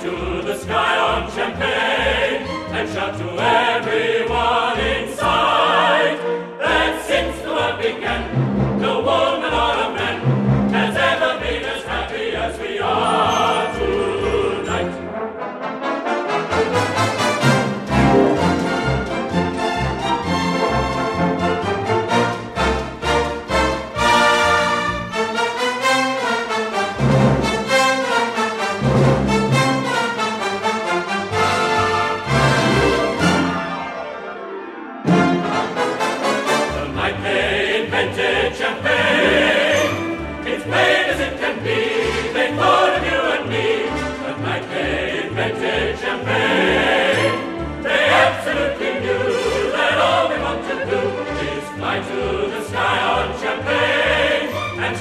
to the sky on champagne and shout to champagne. They absolutely knew that all to do is fly to the sky on champagne and